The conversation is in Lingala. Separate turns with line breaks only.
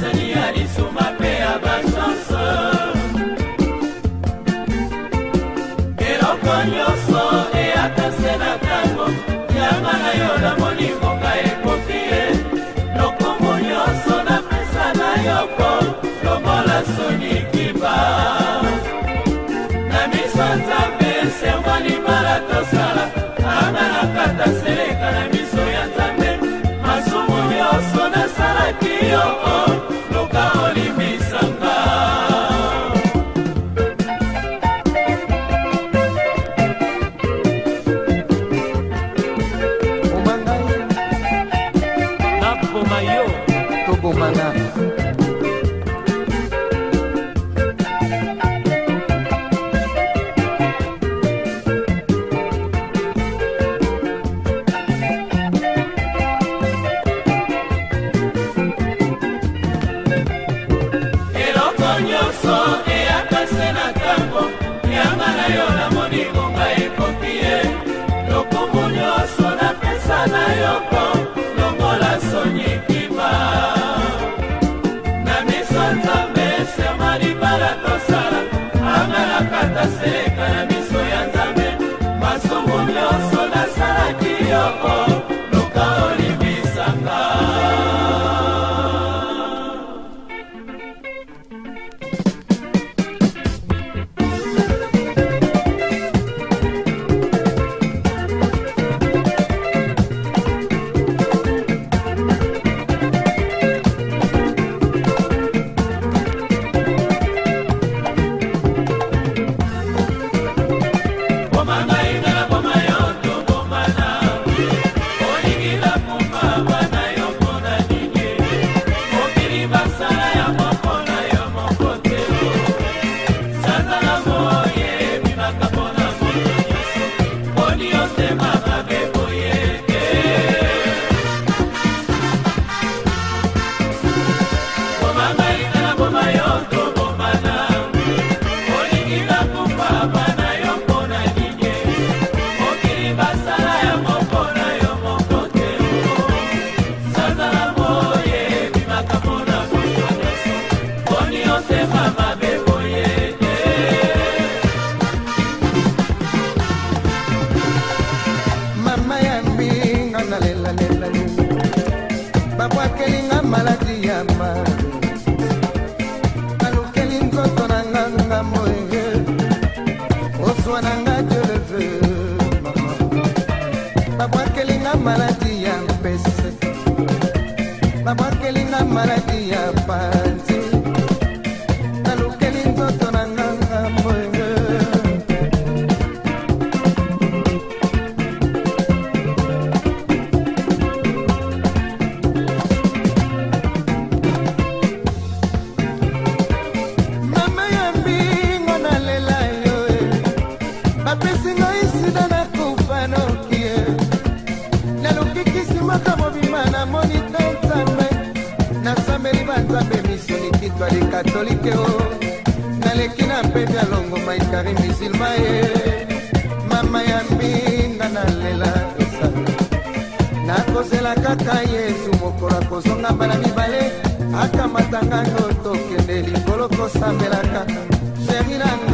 Tanzania ni Somalia.
Barcelona.
Mama.
nabwakelinga maladi ya ma alukeli nkoto na nga ngambo ege ozwa na nga jeleve babwakelinga maladi ya mpese babwakelinga maladi bapesi ngai sida nakufa nokie nalukikisi moko mobima namoni te nzambe nasambeli banzambe misoni kitwa likatolike o naleki na mpepe alongo maikari misilma ye mama ya mbinga nalela esala nakozela kaka yesu mokolo akozonga mbala mibale akamatanga ngo tokende likolo kosambelaka sheri nanga